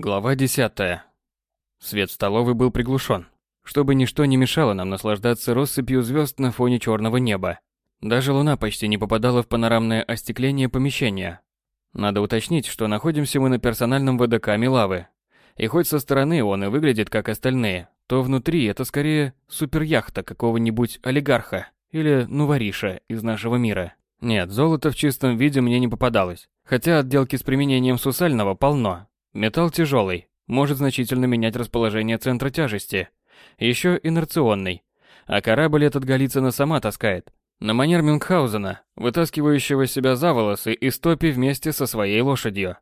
Глава 10. Свет столовой был приглушен, чтобы ничто не мешало нам наслаждаться россыпью звезд на фоне черного неба. Даже луна почти не попадала в панорамное остекление помещения. Надо уточнить, что находимся мы на персональном ВДК Милавы. И хоть со стороны он и выглядит как остальные, то внутри это скорее суперяхта какого-нибудь олигарха или нувариша из нашего мира. Нет, золото в чистом виде мне не попадалось. Хотя отделки с применением сусального полно, Металл тяжелый, может значительно менять расположение центра тяжести. Еще инерционный. А корабль этот Голицына сама таскает. На манер Мюнхгаузена, вытаскивающего себя за волосы из топи вместе со своей лошадью.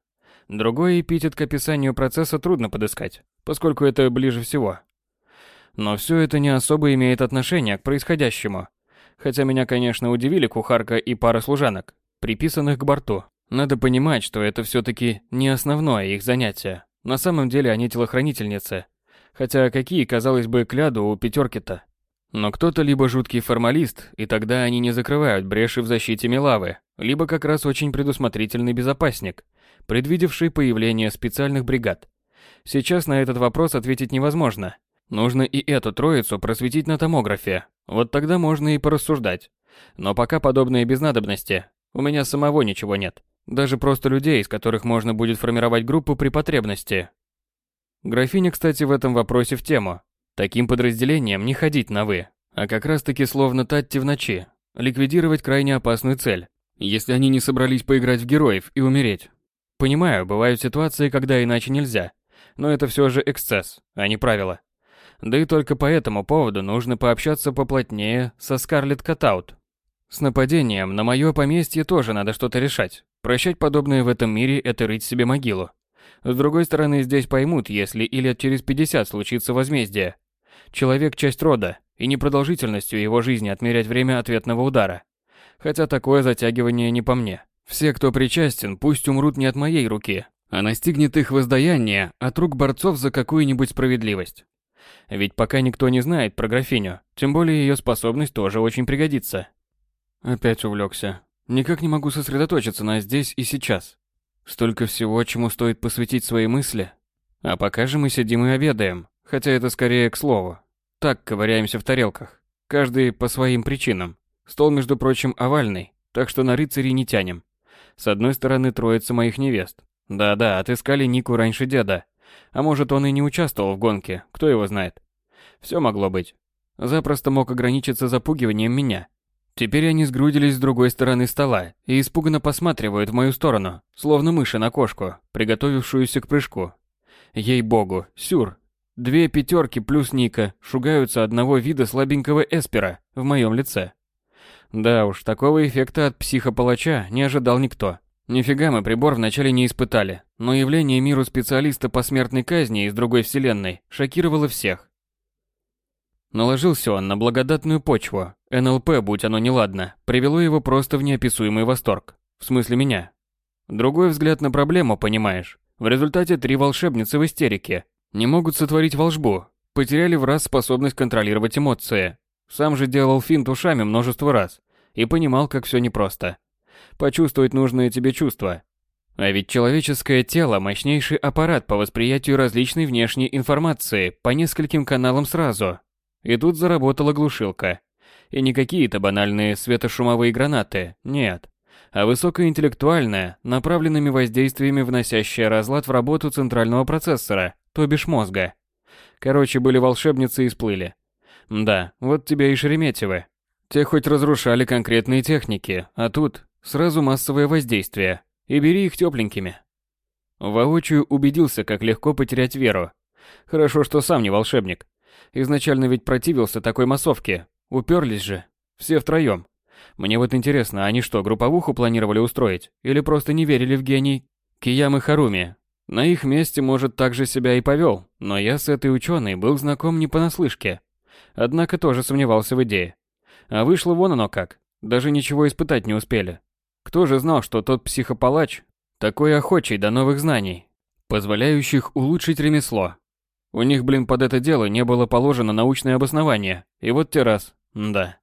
Другой эпитет к описанию процесса трудно подыскать, поскольку это ближе всего. Но все это не особо имеет отношение к происходящему. Хотя меня, конечно, удивили кухарка и пара служанок, приписанных к борту. Надо понимать, что это все-таки не основное их занятие. На самом деле они телохранительницы. Хотя какие, казалось бы, кляду у пятерки-то. Но кто-то либо жуткий формалист, и тогда они не закрывают бреши в защите Милавы, либо как раз очень предусмотрительный безопасник, предвидевший появление специальных бригад. Сейчас на этот вопрос ответить невозможно. Нужно и эту троицу просветить на томографе. Вот тогда можно и порассуждать. Но пока подобные без надобности. У меня самого ничего нет. Даже просто людей, из которых можно будет формировать группу при потребности. Графиня, кстати, в этом вопросе в тему. Таким подразделением не ходить на «вы», а как раз-таки словно Татти в ночи, ликвидировать крайне опасную цель, если они не собрались поиграть в героев и умереть. Понимаю, бывают ситуации, когда иначе нельзя, но это все же эксцесс, а не правило. Да и только по этому поводу нужно пообщаться поплотнее со Скарлетт Катаут. С нападением на мое поместье тоже надо что-то решать. Прощать подобное в этом мире – это рыть себе могилу. С другой стороны, здесь поймут, если и лет через 50 случится возмездие. Человек – часть рода, и не продолжительностью его жизни отмерять время ответного удара. Хотя такое затягивание не по мне. Все, кто причастен, пусть умрут не от моей руки, а настигнет их воздаяние от рук борцов за какую-нибудь справедливость. Ведь пока никто не знает про графиню, тем более ее способность тоже очень пригодится. Опять увлекся. Никак не могу сосредоточиться на здесь и сейчас. Столько всего, чему стоит посвятить свои мысли. А пока же мы сидим и обедаем, хотя это скорее к слову. Так ковыряемся в тарелках. Каждый по своим причинам. Стол, между прочим, овальный, так что на рыцарей не тянем. С одной стороны троица моих невест. Да-да, отыскали Нику раньше деда. А может, он и не участвовал в гонке, кто его знает. Все могло быть. Запросто мог ограничиться запугиванием меня. Теперь они сгрудились с другой стороны стола и испуганно посматривают в мою сторону, словно мыши на кошку, приготовившуюся к прыжку. Ей-богу, сюр. Две пятерки плюс Ника шугаются одного вида слабенького эспера в моем лице. Да уж, такого эффекта от психопалача не ожидал никто. Нифига мы прибор вначале не испытали, но явление миру специалиста по смертной казни из другой вселенной шокировало всех. Наложился он на благодатную почву. НЛП, будь оно неладно, привело его просто в неописуемый восторг. В смысле меня. Другой взгляд на проблему, понимаешь. В результате три волшебницы в истерике. Не могут сотворить волшбу. Потеряли в раз способность контролировать эмоции. Сам же делал финт ушами множество раз. И понимал, как все непросто. Почувствовать нужное тебе чувство. А ведь человеческое тело – мощнейший аппарат по восприятию различной внешней информации по нескольким каналам сразу – и тут заработала глушилка. И не какие-то банальные светошумовые гранаты, нет, а высокоинтеллектуальная, направленными воздействиями вносящая разлад в работу центрального процессора, то бишь мозга. Короче, были волшебницы и сплыли. Да, вот тебе и Шереметьевы. Те хоть разрушали конкретные техники, а тут сразу массовое воздействие. И бери их тепленькими. Воочию убедился, как легко потерять веру. Хорошо, что сам не волшебник. Изначально ведь противился такой массовке. Уперлись же. Все втроем. Мне вот интересно, они что, групповуху планировали устроить? Или просто не верили в гений Киямы Харуми? На их месте, может, так же себя и повел, но я с этой ученой был знаком не понаслышке. Однако тоже сомневался в идее. А вышло вон оно как. Даже ничего испытать не успели. Кто же знал, что тот психопалач такой охочий до новых знаний, позволяющих улучшить ремесло, у них, блин, под это дело не было положено научное обоснование. И вот те раз. Да.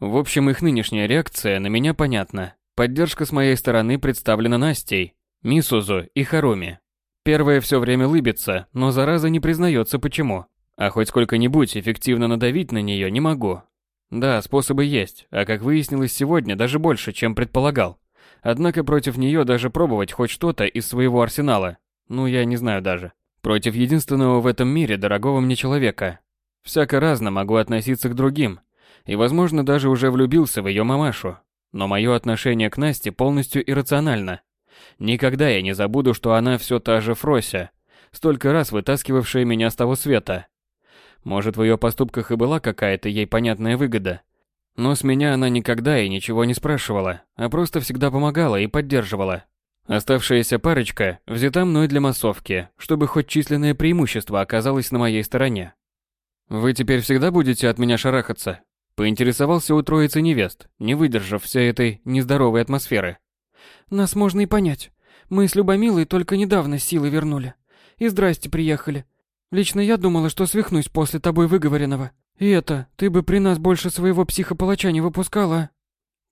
В общем, их нынешняя реакция на меня понятна. Поддержка с моей стороны представлена Настей, Мисузу и Харуми. Первая все время лыбится, но зараза не признается почему. А хоть сколько-нибудь эффективно надавить на нее не могу. Да, способы есть, а как выяснилось сегодня, даже больше, чем предполагал. Однако против нее даже пробовать хоть что-то из своего арсенала. Ну, я не знаю даже. Против единственного в этом мире дорогого мне человека. Всяко разно могу относиться к другим. И, возможно, даже уже влюбился в ее мамашу. Но мое отношение к Насте полностью иррационально. Никогда я не забуду, что она все та же Фрося, столько раз вытаскивавшая меня с того света. Может, в ее поступках и была какая-то ей понятная выгода. Но с меня она никогда и ничего не спрашивала, а просто всегда помогала и поддерживала. Оставшаяся парочка взята мной для массовки, чтобы хоть численное преимущество оказалось на моей стороне. «Вы теперь всегда будете от меня шарахаться?» Поинтересовался у троицы невест, не выдержав всей этой нездоровой атмосферы. «Нас можно и понять. Мы с Любомилой только недавно силы вернули. И здрасте приехали. Лично я думала, что свихнусь после тобой выговоренного. И это, ты бы при нас больше своего психопалача не выпускала, а?»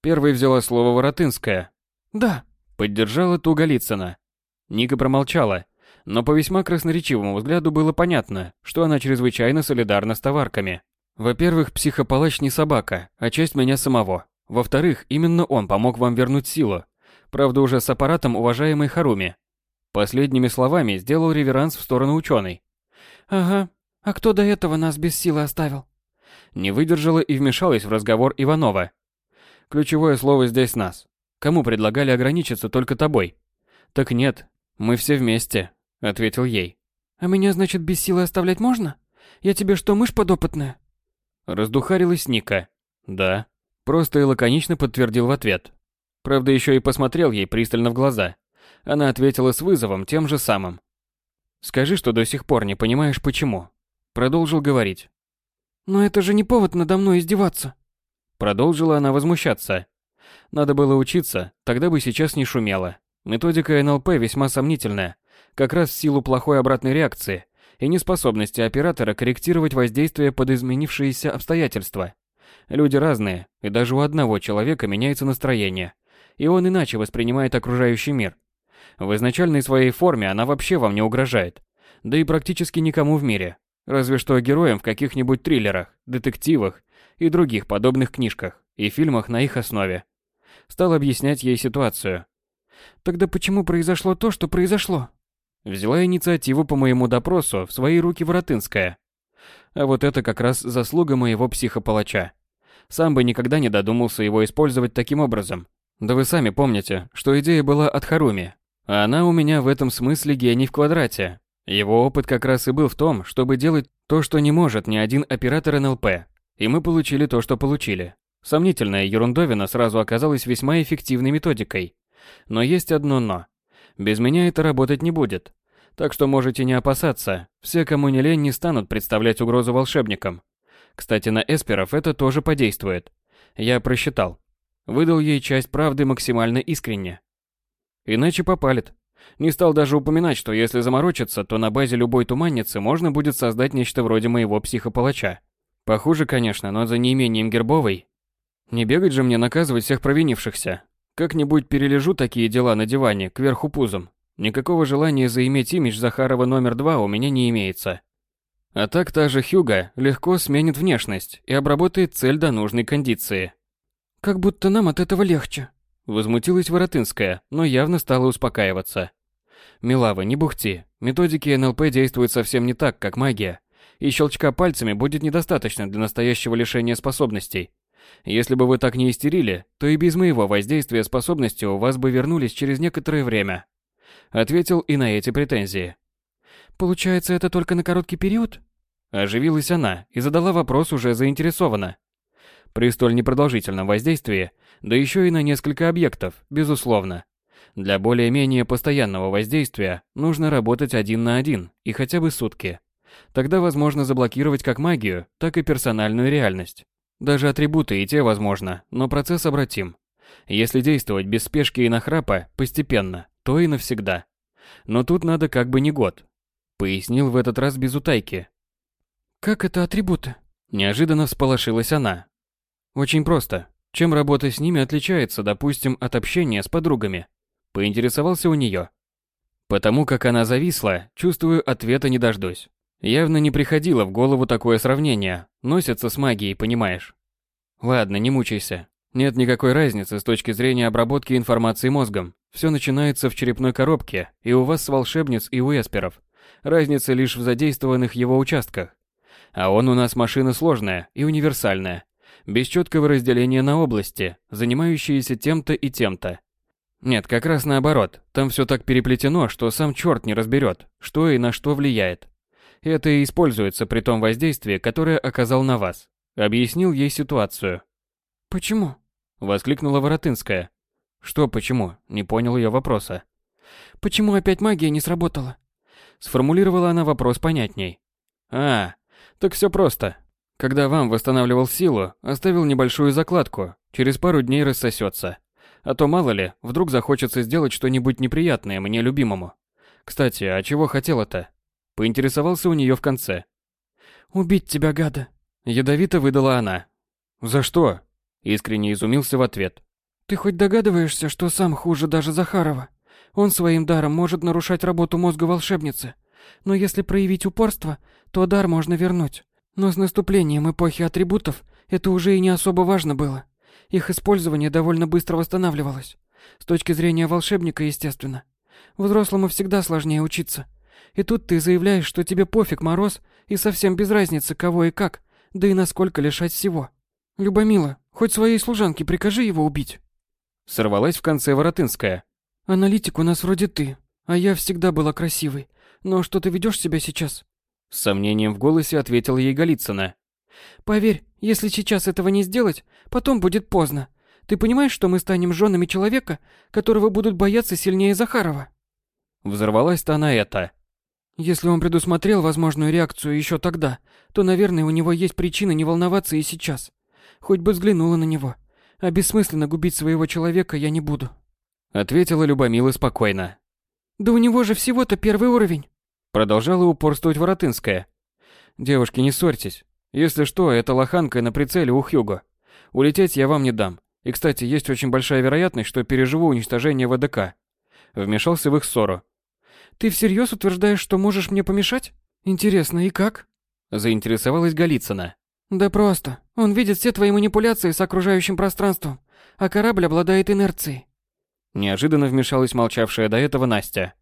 Первой взяла слово Воротынская. «Да», — поддержала ту Голицына. Ника промолчала, но по весьма красноречивому взгляду было понятно, что она чрезвычайно солидарна с товарками. Во-первых, психопалач не собака, а часть меня самого. Во-вторых, именно он помог вам вернуть силу. Правда, уже с аппаратом уважаемой Харуми. Последними словами сделал реверанс в сторону ученой. «Ага. А кто до этого нас без силы оставил?» Не выдержала и вмешалась в разговор Иванова. Ключевое слово здесь нас. Кому предлагали ограничиться только тобой? Так нет, мы все вместе, ответил ей. А меня, значит, без силы оставлять можно? Я тебе что, мышь подопытная? Раздухарилась Ника. Да. Просто и лаконично подтвердил в ответ. Правда, еще и посмотрел ей пристально в глаза. Она ответила с вызовом тем же самым. «Скажи, что до сих пор не понимаешь, почему». Продолжил говорить. «Но это же не повод надо мной издеваться». Продолжила она возмущаться. Надо было учиться, тогда бы сейчас не шумело. Методика НЛП весьма сомнительная, как раз в силу плохой обратной реакции и неспособности оператора корректировать воздействие под изменившиеся обстоятельства. Люди разные, и даже у одного человека меняется настроение, и он иначе воспринимает окружающий мир. В изначальной своей форме она вообще вам не угрожает, да и практически никому в мире, разве что героям в каких-нибудь триллерах, детективах и других подобных книжках и фильмах на их основе. Стал объяснять ей ситуацию. «Тогда почему произошло то, что произошло?» Взяла инициативу по моему допросу в свои руки Воротынская. А вот это как раз заслуга моего психопалача. Сам бы никогда не додумался его использовать таким образом. Да вы сами помните, что идея была от Харуми. А она у меня в этом смысле гений в квадрате. Его опыт как раз и был в том, чтобы делать то, что не может ни один оператор НЛП. И мы получили то, что получили. Сомнительная ерундовина сразу оказалась весьма эффективной методикой. Но есть одно «но». Без меня это работать не будет. Так что можете не опасаться, все, кому не лень, не станут представлять угрозу волшебникам. Кстати, на эсперов это тоже подействует. Я просчитал. Выдал ей часть правды максимально искренне. Иначе попалит. Не стал даже упоминать, что если заморочиться, то на базе любой туманницы можно будет создать нечто вроде моего психопалача. Похуже, конечно, но за неимением гербовой. Не бегать же мне наказывать всех провинившихся. Как-нибудь перележу такие дела на диване, кверху пузом. Никакого желания заиметь имидж Захарова номер два у меня не имеется. А так та же Хьюга легко сменит внешность и обработает цель до нужной кондиции. «Как будто нам от этого легче», — возмутилась Воротынская, но явно стала успокаиваться. «Милава, не бухти. Методики НЛП действуют совсем не так, как магия. И щелчка пальцами будет недостаточно для настоящего лишения способностей. Если бы вы так не истерили, то и без моего воздействия способности у вас бы вернулись через некоторое время. Ответил и на эти претензии. Получается, это только на короткий период? Оживилась она и задала вопрос уже заинтересованно. При столь непродолжительном воздействии, да еще и на несколько объектов, безусловно. Для более-менее постоянного воздействия нужно работать один на один и хотя бы сутки. Тогда возможно заблокировать как магию, так и персональную реальность. Даже атрибуты и те возможно, но процесс обратим. Если действовать без спешки и нахрапа, постепенно, то и навсегда. Но тут надо как бы не год. Пояснил в этот раз без утайки. Как это атрибуты? Неожиданно всполошилась она. Очень просто. Чем работа с ними отличается, допустим, от общения с подругами? Поинтересовался у нее. Потому как она зависла, чувствую, ответа не дождусь. Явно не приходило в голову такое сравнение. Носятся с магией, понимаешь? Ладно, не мучайся. Нет никакой разницы с точки зрения обработки информации мозгом. Все начинается в черепной коробке, и у вас с волшебниц и у эсперов. Разница лишь в задействованных его участках. А он у нас машина сложная и универсальная, без четкого разделения на области, занимающиеся тем-то и тем-то. Нет, как раз наоборот, там все так переплетено, что сам черт не разберет, что и на что влияет. Это и используется при том воздействии, которое оказал на вас. Объяснил ей ситуацию. «Почему?» – воскликнула Воротынская. Что почему? Не понял ее вопроса. Почему опять магия не сработала? Сформулировала она вопрос понятней. А, так все просто. Когда вам восстанавливал силу, оставил небольшую закладку, через пару дней рассосется. А то мало ли, вдруг захочется сделать что-нибудь неприятное мне любимому. Кстати, а чего хотела-то? Поинтересовался у нее в конце. «Убить тебя, гада!» Ядовито выдала она. «За что?» Искренне изумился в ответ. Ты хоть догадываешься, что сам хуже даже Захарова? Он своим даром может нарушать работу мозга волшебницы. Но если проявить упорство, то дар можно вернуть. Но с наступлением эпохи атрибутов это уже и не особо важно было. Их использование довольно быстро восстанавливалось. С точки зрения волшебника, естественно. Взрослому всегда сложнее учиться. И тут ты заявляешь, что тебе пофиг мороз и совсем без разницы, кого и как, да и насколько лишать всего. Любомила, хоть своей служанке прикажи его убить. Сорвалась в конце Воротынская. «Аналитик у нас вроде ты, а я всегда была красивой. Но что ты ведешь себя сейчас?» С сомнением в голосе ответил ей Голицына. «Поверь, если сейчас этого не сделать, потом будет поздно. Ты понимаешь, что мы станем женами человека, которого будут бояться сильнее Захарова?» Взорвалась-то она это. «Если он предусмотрел возможную реакцию еще тогда, то, наверное, у него есть причина не волноваться и сейчас. Хоть бы взглянула на него. А бессмысленно губить своего человека я не буду. Ответила Любомила спокойно. Да у него же всего-то первый уровень. Продолжала упорствовать Воротынская. Девушки, не ссорьтесь. Если что, это лоханка на прицеле у Хьюго. Улететь я вам не дам. И, кстати, есть очень большая вероятность, что переживу уничтожение ВДК. Вмешался в их ссору. Ты всерьез утверждаешь, что можешь мне помешать? Интересно, и как? Заинтересовалась Голицына. Да просто. Он видит все твои манипуляции с окружающим пространством, а корабль обладает инерцией. Неожиданно вмешалась молчавшая до этого Настя.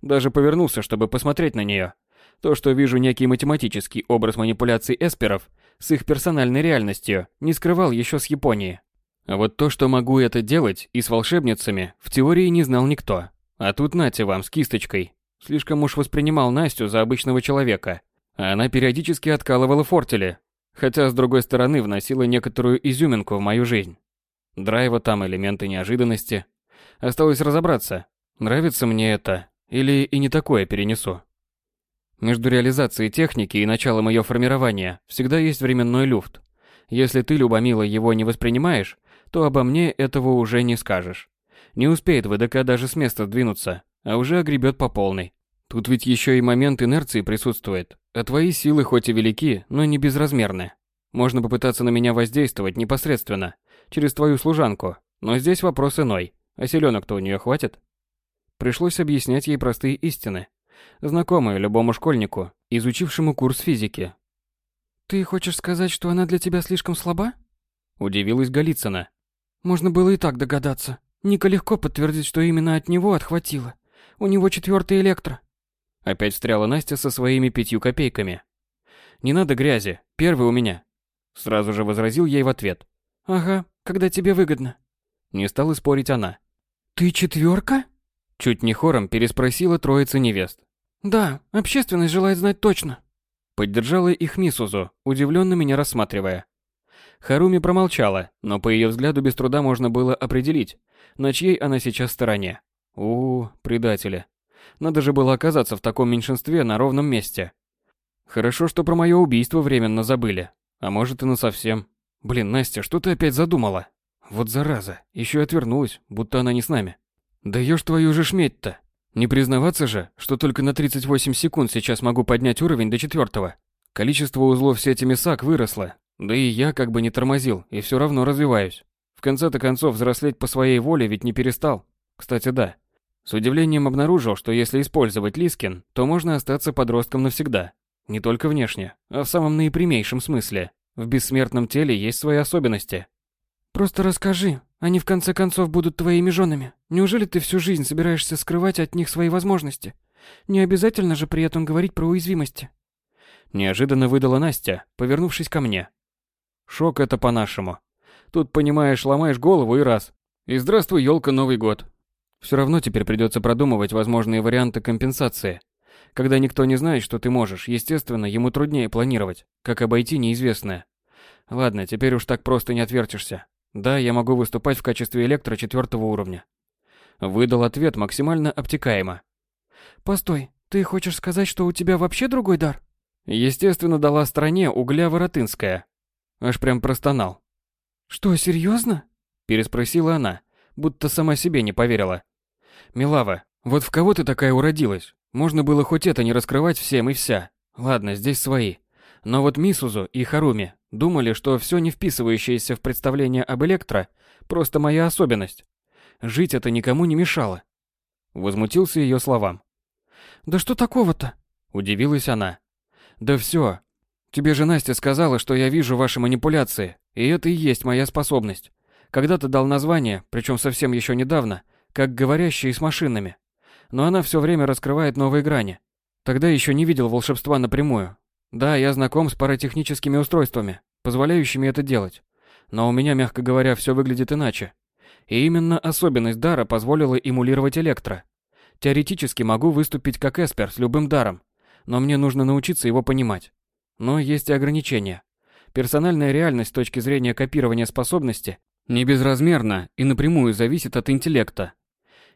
Даже повернулся, чтобы посмотреть на нее. То, что вижу некий математический образ манипуляций эсперов с их персональной реальностью, не скрывал еще с Японии. А вот то, что могу это делать и с волшебницами, в теории не знал никто. А тут нате вам с кисточкой. Слишком уж воспринимал Настю за обычного человека. А она периодически откалывала фортели, Хотя, с другой стороны, вносила некоторую изюминку в мою жизнь. Драйва там, элементы неожиданности. Осталось разобраться, нравится мне это или и не такое перенесу. Между реализацией техники и началом ее формирования всегда есть временной люфт. Если ты, Любомила, его не воспринимаешь, то обо мне этого уже не скажешь. Не успеет ВДК даже с места сдвинуться, а уже огребет по полной. Тут ведь еще и момент инерции присутствует. А твои силы хоть и велики, но не безразмерны. Можно попытаться на меня воздействовать непосредственно, через твою служанку, но здесь вопрос иной. А селенок-то у нее хватит? Пришлось объяснять ей простые истины, знакомые любому школьнику, изучившему курс физики. «Ты хочешь сказать, что она для тебя слишком слаба?» Удивилась Голицына. «Можно было и так догадаться. Ника легко подтвердит, что именно от него отхватило. У него четвертый электро. Опять встряла Настя со своими пятью копейками. «Не надо грязи, первый у меня». Сразу же возразил ей в ответ. «Ага, когда тебе выгодно». Не стала спорить она. «Ты четверка?» Чуть не хором переспросила троица невест. «Да, общественность желает знать точно». Поддержала их Мисузу, удивленно меня рассматривая. Харуми промолчала, но по ее взгляду без труда можно было определить, на чьей она сейчас стороне. У, -у предатели. Надо же было оказаться в таком меньшинстве на ровном месте. Хорошо, что про мое убийство временно забыли. А может и на совсем. Блин, Настя, что ты опять задумала? Вот зараза, еще и отвернулась, будто она не с нами. Да ешь твою же шметь-то. Не признаваться же, что только на 38 секунд сейчас могу поднять уровень до четвертого. Количество узлов сети МИСАК выросло. Да и я как бы не тормозил, и все равно развиваюсь. В конце-то концов, взрослеть по своей воле ведь не перестал. Кстати, да, С удивлением обнаружил, что если использовать Лискин, то можно остаться подростком навсегда. Не только внешне, а в самом наипрямейшем смысле. В бессмертном теле есть свои особенности. Просто расскажи, они в конце концов будут твоими женами. Неужели ты всю жизнь собираешься скрывать от них свои возможности? Не обязательно же при этом говорить про уязвимости. Неожиданно выдала Настя, повернувшись ко мне. Шок это по-нашему. Тут, понимаешь, ломаешь голову и раз. И здравствуй, елка, Новый год. Все равно теперь придется продумывать возможные варианты компенсации. Когда никто не знает, что ты можешь, естественно, ему труднее планировать, как обойти неизвестное. Ладно, теперь уж так просто не отвертишься. Да, я могу выступать в качестве электро четвертого уровня. Выдал ответ максимально обтекаемо. Постой, ты хочешь сказать, что у тебя вообще другой дар? Естественно, дала стране угля Воротынская. Аж прям простонал. Что, серьезно? Переспросила она, будто сама себе не поверила. Милава, вот в кого ты такая уродилась? Можно было хоть это не раскрывать всем и вся. Ладно, здесь свои. Но вот Мисузу и Харуми думали, что все не вписывающееся в представление об Электро просто моя особенность. Жить это никому не мешало. Возмутился ее словам. «Да что такого-то?» Удивилась она. «Да все. Тебе же Настя сказала, что я вижу ваши манипуляции, и это и есть моя способность. Когда-то дал название, причем совсем еще недавно, как говорящие с машинами. Но она все время раскрывает новые грани. Тогда еще не видел волшебства напрямую. Да, я знаком с паратехническими устройствами, позволяющими это делать. Но у меня, мягко говоря, все выглядит иначе. И именно особенность дара позволила эмулировать электро. Теоретически могу выступить как эспер с любым даром, но мне нужно научиться его понимать. Но есть и ограничения. Персональная реальность с точки зрения копирования способности не безразмерна и напрямую зависит от интеллекта.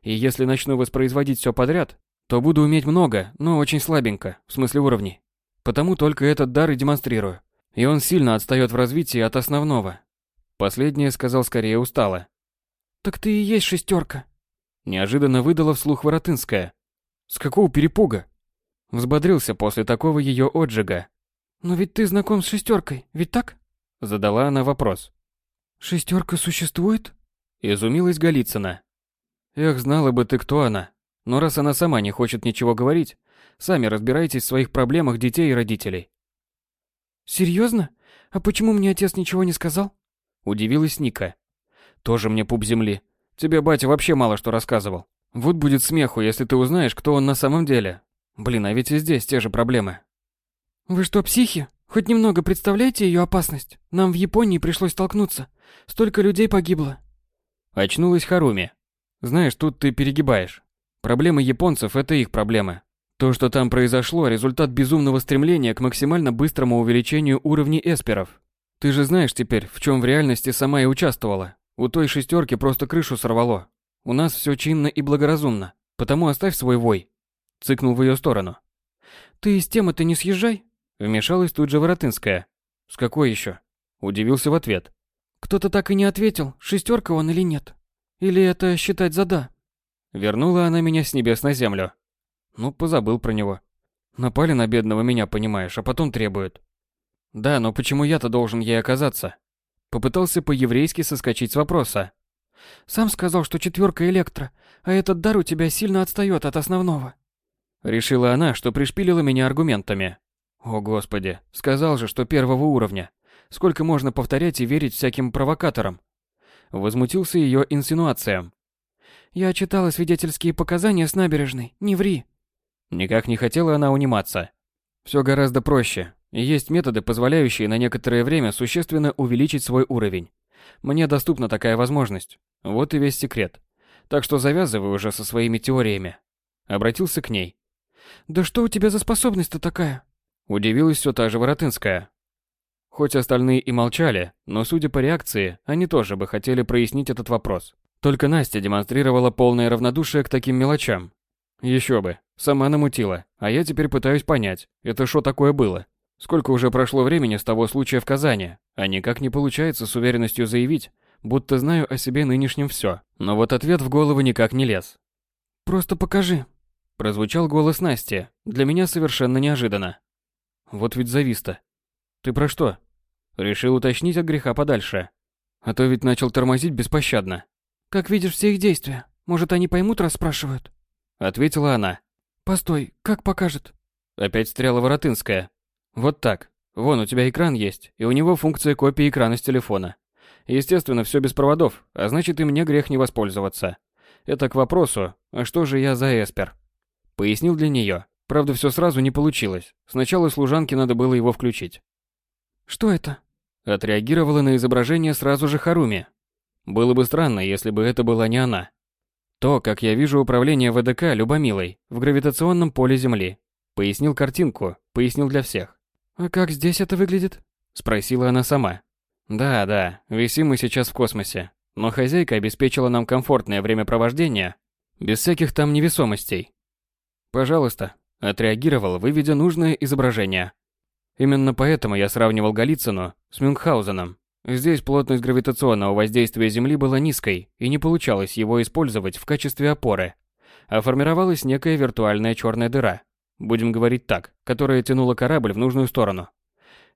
И если начну воспроизводить все подряд, то буду уметь много, но очень слабенько, в смысле уровней. Потому только этот дар и демонстрирую. И он сильно отстает в развитии от основного. Последнее сказал скорее устало. «Так ты и есть шестерка», — неожиданно выдала вслух Воротынская. «С какого перепуга?» Взбодрился после такого ее отжига. «Но ведь ты знаком с шестеркой, ведь так?» Задала она вопрос. «Шестерка существует?» Изумилась Голицына. Эх, знала бы ты, кто она. Но раз она сама не хочет ничего говорить, сами разбирайтесь в своих проблемах детей и родителей. Серьезно? А почему мне отец ничего не сказал? Удивилась Ника. Тоже мне пуп земли. Тебе батя вообще мало что рассказывал. Вот будет смеху, если ты узнаешь, кто он на самом деле. Блин, а ведь и здесь те же проблемы. Вы что, психи? Хоть немного представляете ее опасность? Нам в Японии пришлось столкнуться. Столько людей погибло. Очнулась Харуми. Знаешь, тут ты перегибаешь. Проблемы японцев – это их проблемы. То, что там произошло, результат безумного стремления к максимально быстрому увеличению уровней эсперов. Ты же знаешь теперь, в чем в реальности сама и участвовала. У той шестерки просто крышу сорвало. У нас все чинно и благоразумно, потому оставь свой вой. Цыкнул в ее сторону. Ты из темы-то не съезжай. Вмешалась тут же Воротынская. С какой еще? Удивился в ответ. Кто-то так и не ответил, шестерка он или нет. Или это считать за да? Вернула она меня с небес на землю. Ну, позабыл про него. Напали на бедного меня, понимаешь, а потом требуют. Да, но почему я-то должен ей оказаться? Попытался по-еврейски соскочить с вопроса. Сам сказал, что четверка электро, а этот дар у тебя сильно отстает от основного. Решила она, что пришпилила меня аргументами. О, господи, сказал же, что первого уровня. Сколько можно повторять и верить всяким провокаторам? Возмутился ее инсинуациям. Я читала свидетельские показания с набережной, не ври. Никак не хотела она униматься. Все гораздо проще. есть методы, позволяющие на некоторое время существенно увеличить свой уровень. Мне доступна такая возможность. Вот и весь секрет. Так что завязывай уже со своими теориями. Обратился к ней. Да что у тебя за способность-то такая? Удивилась все та же Воротынская. Хоть остальные и молчали, но судя по реакции, они тоже бы хотели прояснить этот вопрос. Только Настя демонстрировала полное равнодушие к таким мелочам, еще бы, сама намутила, а я теперь пытаюсь понять, это что такое было. Сколько уже прошло времени с того случая в Казани, а никак не получается с уверенностью заявить, будто знаю о себе нынешнем все. Но вот ответ в голову никак не лез. «Просто покажи», – прозвучал голос Насти, для меня совершенно неожиданно. Вот ведь завис-то. Ты про что? Решил уточнить от греха подальше. А то ведь начал тормозить беспощадно. Как видишь все их действия. Может, они поймут, расспрашивают? ответила она. Постой, как покажет? Опять стрела Воротынская. Вот так. Вон, у тебя экран есть, и у него функция копии экрана с телефона. Естественно, все без проводов, а значит и мне грех не воспользоваться. Это к вопросу, а что же я за эспер? Пояснил для нее. Правда, все сразу не получилось. Сначала служанке надо было его включить. Что это? Отреагировала на изображение сразу же Харуми. Было бы странно, если бы это была не она. То, как я вижу управление ВДК Любомилой в гравитационном поле Земли. Пояснил картинку, пояснил для всех. А как здесь это выглядит? Спросила она сама. Да, да, висим мы сейчас в космосе. Но хозяйка обеспечила нам комфортное времяпровождение, без всяких там невесомостей. Пожалуйста, отреагировал, выведя нужное изображение. Именно поэтому я сравнивал Голицыну с Мюнхгаузеном. Здесь плотность гравитационного воздействия Земли была низкой, и не получалось его использовать в качестве опоры. А формировалась некая виртуальная черная дыра, будем говорить так, которая тянула корабль в нужную сторону.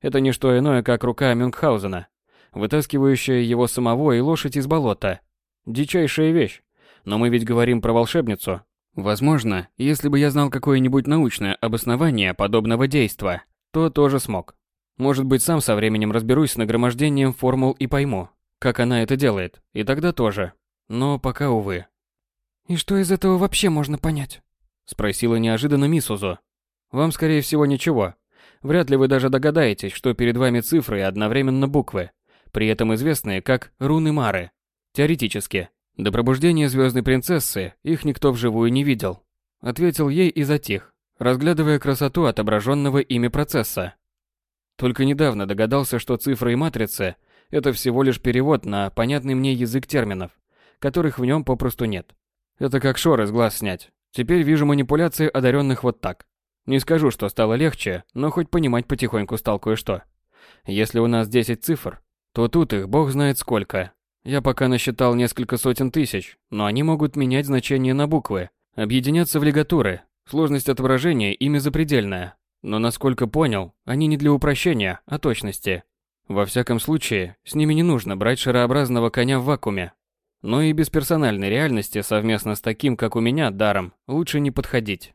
Это не что иное, как рука Мюнхгаузена, вытаскивающая его самого и лошадь из болота. Дичайшая вещь. Но мы ведь говорим про волшебницу. Возможно, если бы я знал какое-нибудь научное обоснование подобного действа, то тоже смог. Может быть, сам со временем разберусь с нагромождением формул и пойму, как она это делает, и тогда тоже. Но пока, увы. «И что из этого вообще можно понять?» Спросила неожиданно Мисузу. «Вам, скорее всего, ничего. Вряд ли вы даже догадаетесь, что перед вами цифры и одновременно буквы, при этом известные как руны Мары. Теоретически. До пробуждения звездной принцессы их никто вживую не видел. Ответил ей и затих, разглядывая красоту отображенного ими процесса. Только недавно догадался, что цифры и матрицы – это всего лишь перевод на понятный мне язык терминов, которых в нем попросту нет. Это как шоры с глаз снять. Теперь вижу манипуляции одаренных вот так. Не скажу, что стало легче, но хоть понимать потихоньку стал кое-что. Если у нас 10 цифр, то тут их бог знает сколько. Я пока насчитал несколько сотен тысяч, но они могут менять значение на буквы, объединяться в лигатуры. Сложность отображения ими запредельная, но насколько понял, они не для упрощения, а точности. Во всяком случае, с ними не нужно брать шарообразного коня в вакууме. Но и без персональной реальности совместно с таким, как у меня, даром, лучше не подходить.